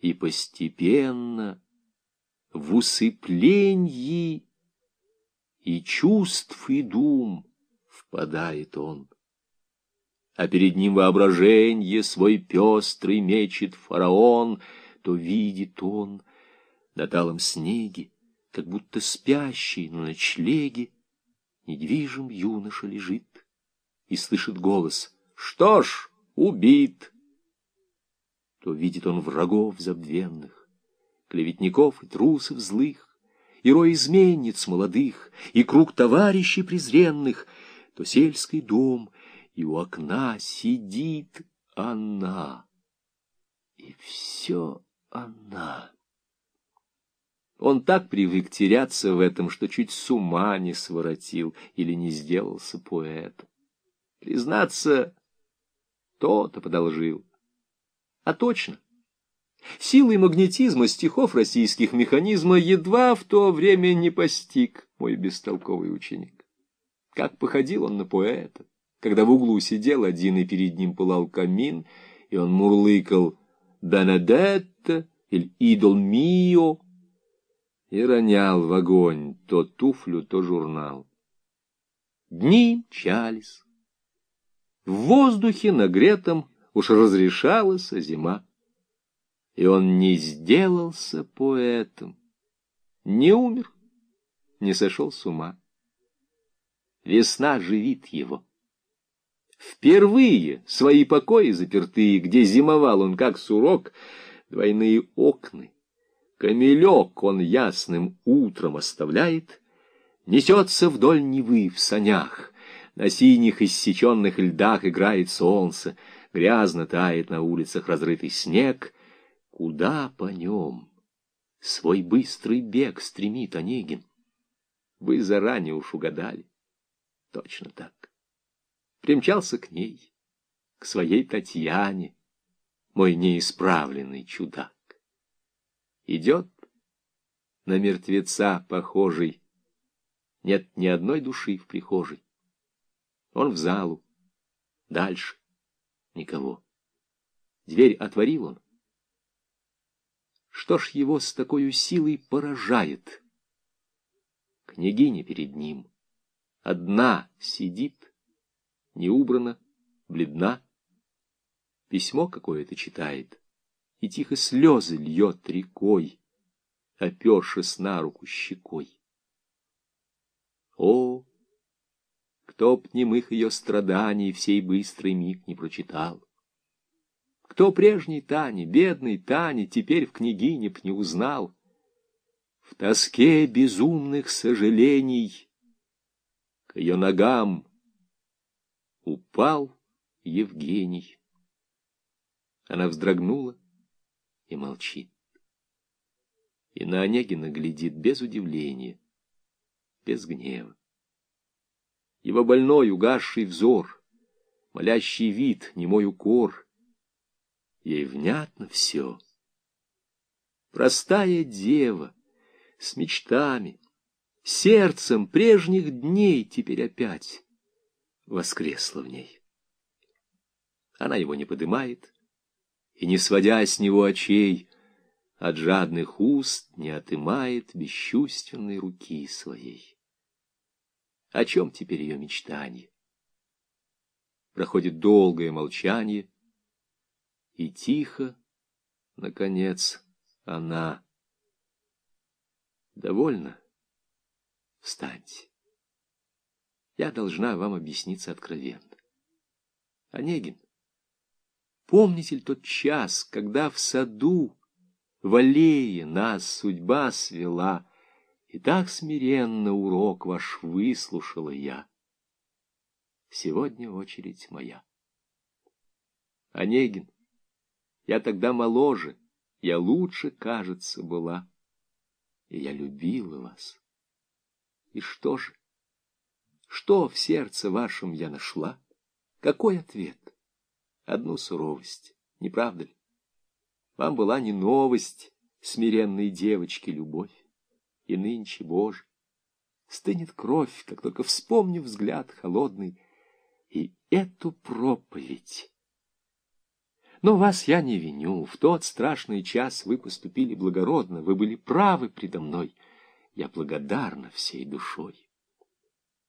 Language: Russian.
И постепенно в усыплении и чувств, и дум впадает он. А перед ним воображенье свой пестрый мечет фараон, то видит он на талом снеге, как будто спящий на ночлеге, недвижим юноша лежит и слышит голос «Что ж, убит!» То видит он врагов забвенных, клеветников и трусов злых, и рой изменниц молодых, и круг товарищей презренных, то сельский дом, и у окна сидит она. И все она. Он так привык теряться в этом, что чуть с ума не своротил или не сделался поэтом. Признаться, то-то подолжил. А точно. Силой магнетизма стихов российских механизма едва в то время не постиг мой бестолковый ученик. Как походил он на поэта, когда в углу сидел один, и перед ним пылал камин, и он мурлыкал «Бенедетта» или «Идол мио», и ронял в огонь то туфлю, то журнал. Дни мчались. В воздухе нагретом уж разрешалась зима. И он не сделался поэтом, не умер, не сошел с ума. Весна живит его. Впервые свои покои запертые, где зимовал он как сурок, двойные окна, Камелек он ясным утром оставляет, Несется вдоль Невы в санях, На синих иссеченных льдах играет солнце, Грязно тает на улицах разрытый снег. Куда по нем свой быстрый бег стремит Онегин? Вы заранее уж угадали. Точно так. Примчался к ней, к своей Татьяне, Мой неисправленный чудак идет на мертвеца похожий. Нет ни одной души в прихожей. Он в залу. Дальше никого. Дверь отворил он. Что ж его с такой силой поражает? Княгиня перед ним. Одна сидит, не убрана, бледна. Письмо какое-то читает и тихо слезы льет рекой, опершись на руку щекой. О, кто б немых ее страданий в сей быстрый миг не прочитал! Кто прежней Тани, бедной Тани, теперь в княгине б не узнал? В тоске безумных сожалений к ее ногам упал Евгений. Она вздрогнула, и молчит. И на Онегина глядит без удивления, без гнева. Его больной, угасший взор, молящий вид, немой укор. Ей внятно все. Простая дева, с мечтами, сердцем прежних дней теперь опять воскресла в ней. Она его не подымает, и, не сводя с него очей, от жадных уст не отымает бесчувственной руки своей. О чем теперь ее мечтание? Проходит долгое молчание, и тихо, наконец, она. Довольно? Встаньте. Я должна вам объясниться откровенно. Онегин, Помните ли тот час, когда в саду, в аллее нас судьба свела, и так смиренно урок ваш выслушала я? Сегодня очередь моя. Онегин, я тогда моложе, я лучше, кажется, была, и я любила вас. И что же? Что в сердце вашем я нашла? Какой ответ? одну суровость, не правда ли? Вам была не новость, смиренной девочки, любовь, и нынче, Боже, стынет кровь, как только вспомню взгляд холодный, и эту проповедь. Но вас я не виню. В тот страшный час вы поступили благородно, вы были правы предо мной. Я благодарна всей душой.